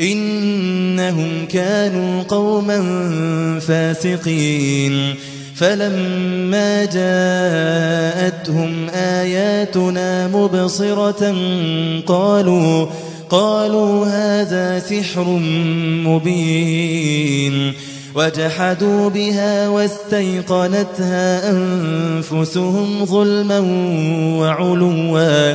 إنهم كانوا قوما فاسقين. فلما جاءتهم آياتنا مبصرة قالوا قالوا هذا سحر مبين. وجحدوا بها واستيقنتها أنفسهم ظلما وعلوا.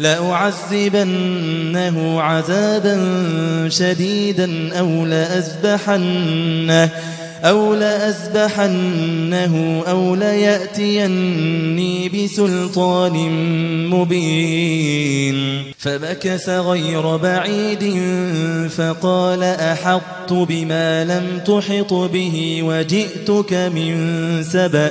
لأعذبنه عذابا شديدا أو لأذبحنه أو لأذبحنه أو ليأتيني بسلطان مبين. فمكث غير بعيد فقال أحطت بما لم تحط به وجئتك من سبأ.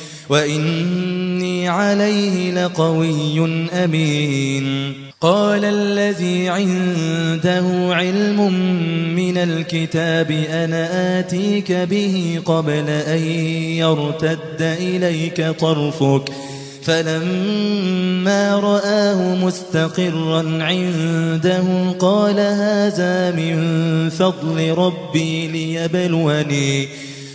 وإني عليه لقوي أمين. قال الذي عنده علم من الكتاب أنا آتيك به قبل أن يرتد إليك طرفك. فلما رآه مستقرا عنده قال هذا من فضل ربي ليبلوني.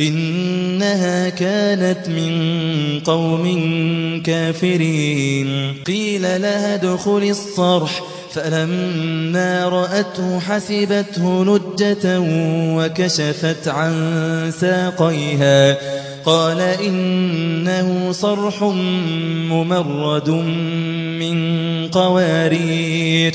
إنها كانت من قوم كافرين. قيل لها ادخل الصرح. فلما رأته حسبته لجة وكشفت عن ساقيها. قال إنه صرح ممرد من قوارير.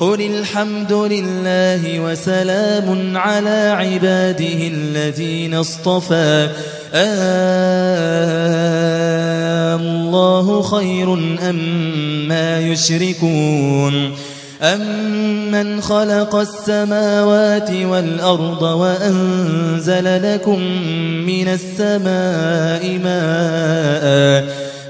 قل الحمد لله وسلام على عباده الذين اصطفى. الله خير أم ما يشركون. أمن خلق السماوات والأرض وأنزل لكم من السماء ماء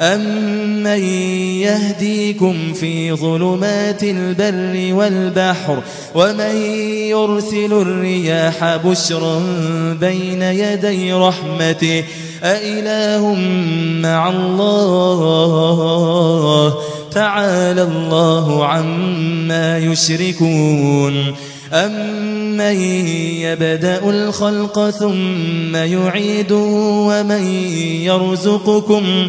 أمن يهديكم في ظلمات البر والبحر ومن يرسل الرياح بشرا بين يدي رحمته أإله مع الله تعالى الله عما يشركون أمن يبدأ الخلق ثم يعيده ومن يرزقكم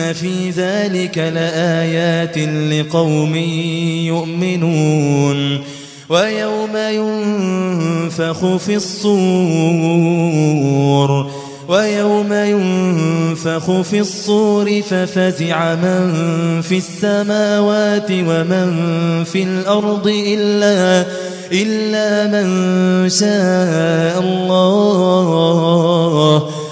إن في ذلك لآيات لقوم يؤمنون ويوم ينفخ في الصور ويوم ينفخ في الصور ففزع من في السماوات ومن في الأرض إلا إلا من شاء الله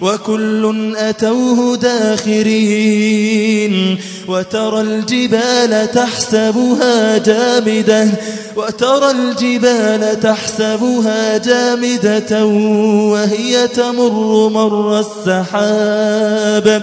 وكل أتوه داخرين وترى الجبال تحسبها جامدة وترى الجبال تحسبها جامدة وهي تمر مر السحاب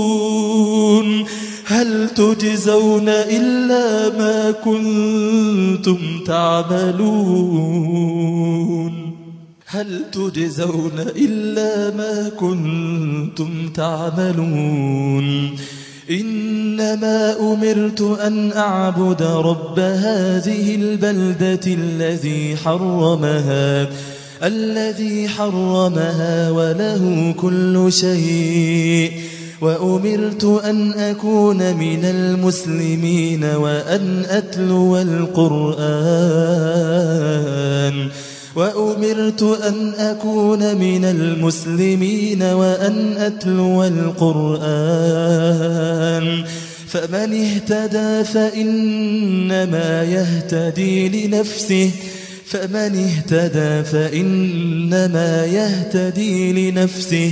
تجزون إلا ما كنتم تعملون. هل تجزون إلا ما كنتم تعملون. إنما أمرت أن أعبد رب هذه البلدة الذي حرمها الذي حرمها وله كل شيء. وأمرت أن أكون من المسلمين وأن أتلو القرآن. وأمرت أن أكون من المسلمين وأن أتلو القرآن. فمن اهتدى فإنما يهتدي لنفسه. فمن اهتدى فإنما يهتدي لنفسه.